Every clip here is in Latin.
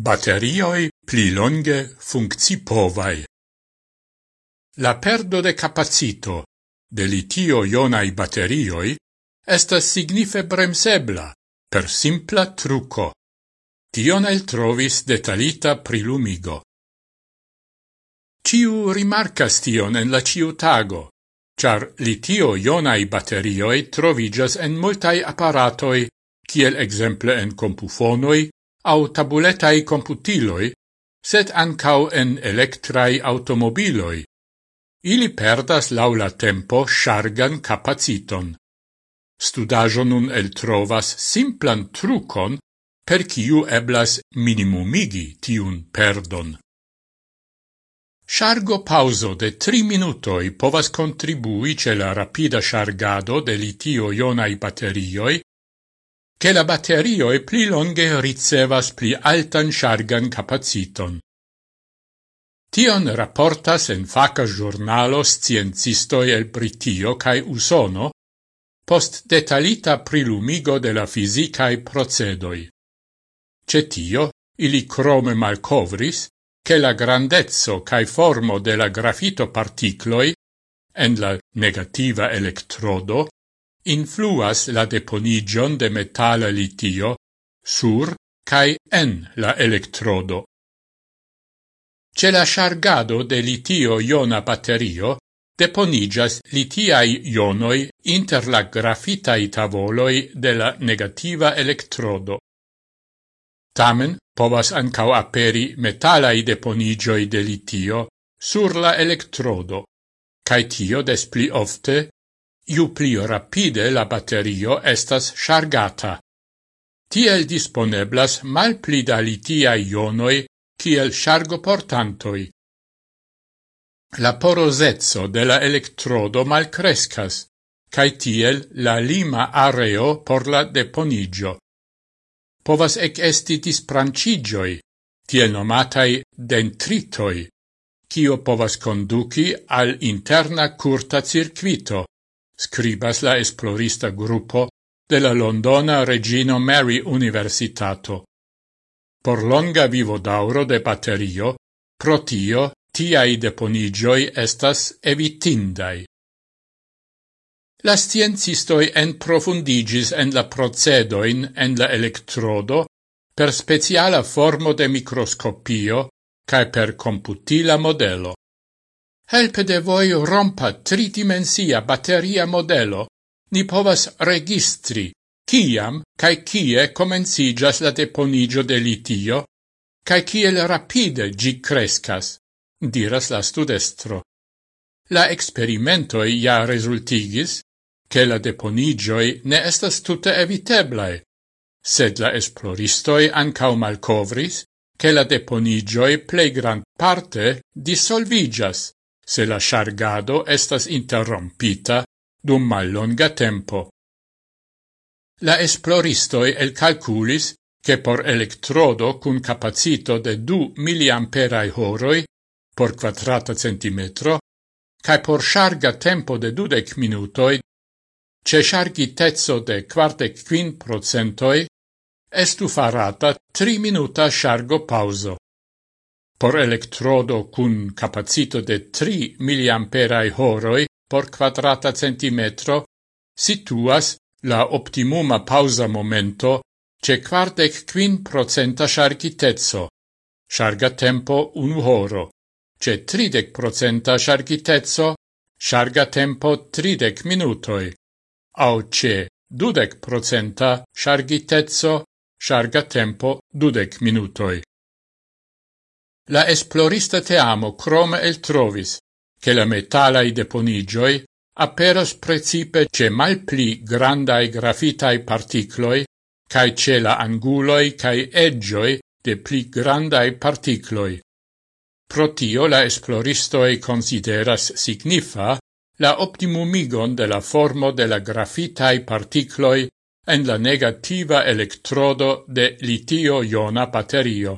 Baterioi pli longe funccipovai. La perdo de capacito de litio-ionai baterioi estas signife bremsebla per simpla truco. Tion el trovis detalita prilumigo. Ciu rimarcas tion en la ciutago, char litio-ionai baterioi trovigas en multai apparatoi, kiel exemple en compufonoi, au tabuletai computiloi, set ancau en electrai automobiloi. Ili perdas laula tempo shargan capaciton. Studajo nun el trovas simplan trucon per kiu eblas minimumigi tiun perdon. Shargo pauso de tri minutoi povas contribui ce la rapida shargado de litio-ionai baterioi che la batterioi pli longe ricevas pli altan chargan capaciton. Tion rapportas en faca giornalo sciencistoi el Britio cae Usono, post detalita prilumigo de la fisicae procedoi. Cetio, ili crome malcovris, che la grandezzo cae formo de la grafito particloi en la negativa electrodo influas la deponigion de metala litio sur cae en la electrodo. Ce la chargado de litio-iona batterio deponigas litiai ionoi inter la grafitai tavoloi de la negativa electrodo. Tamen povas ancau aperi metalai deponigioi de litio sur la electrodo, cae tio des pli ofte ju pli rapide la batterio estas chargata. Tiel disponeblas mal pli da litiai ionoi kiel chargoportantoi. La porosezzo de la electrodo malcrescas, cae tiel la lima areo por la deponigio. Povas ec esti disprancigioi, tiel nomatai dentritoi, cio povas conduci al interna curta circuito, scribas la esplorista gruppo de la Londona Regino Mary Universitato. Por longa vivo dauro de baterio, protio, tiai deponigioi estas evitindai. La sciencistoi en profundigis en la procedoin en la electrodo per speciala formo de microscopio cae per computila modelo. Helpe de voi rompa tridimensia batteria modelo, ni povas registri ciam cae kie comencigas la deponigio de litio, cae kiel rapide gi crescas, diras la studestro. La experimentoi ja resultigis, che la deponigioi ne estas tutte eviteblae, sed la esploristoi ancau malcovris, che la deponigioi plei gran parte dissolvigas, se la chargado estas interrompita dum mallonga tempo. La esploristoi el calculis che por electrodo cun capacito de 2 miliamperai horoi por quadrata centimetro cae por charga tempo de dudec minutoi ce chargitezzo de quartec quin procentoi estu farata tri minuta chargo pauso por electrodo cun capacito de 3 miliamperai horoi por quadrata centimetro, situas la optimuma pausa momento ce quardec quin procenta shargitezzo, sharga tempo un horo, ce tridec procenta shargitezzo, sharga tempo tridec minutoi, au ce dudec procenta shargitezzo, sharga tempo dudec minutoi la esplorista teamo crom el trovis che la metalai deponigioi aperos precipe ce malpli grandai grafitai particloi cae ce la anguloi cae edgioi de pli grandai particloi. Pro tio la esploristoi consideras signifa la optimumigon de la formo de la grafitai particloi en la negativa electrodo de litio-iona baterio.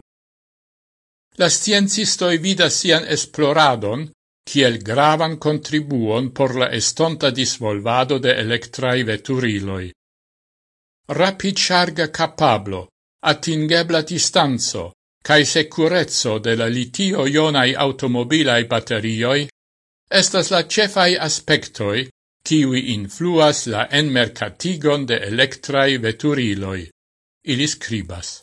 La sciencistoi vidas sian esploradon kiel gravan contribuon por la estonta disvolvado de electrai veturiloi. Rapid charga capablo, atingebla distanzo, cae securezzo de la litio-ionai automobilai baterioi estas la cefai aspectoi kiwi influas la enmercatigon de electrai veturiloi. Ili scribas.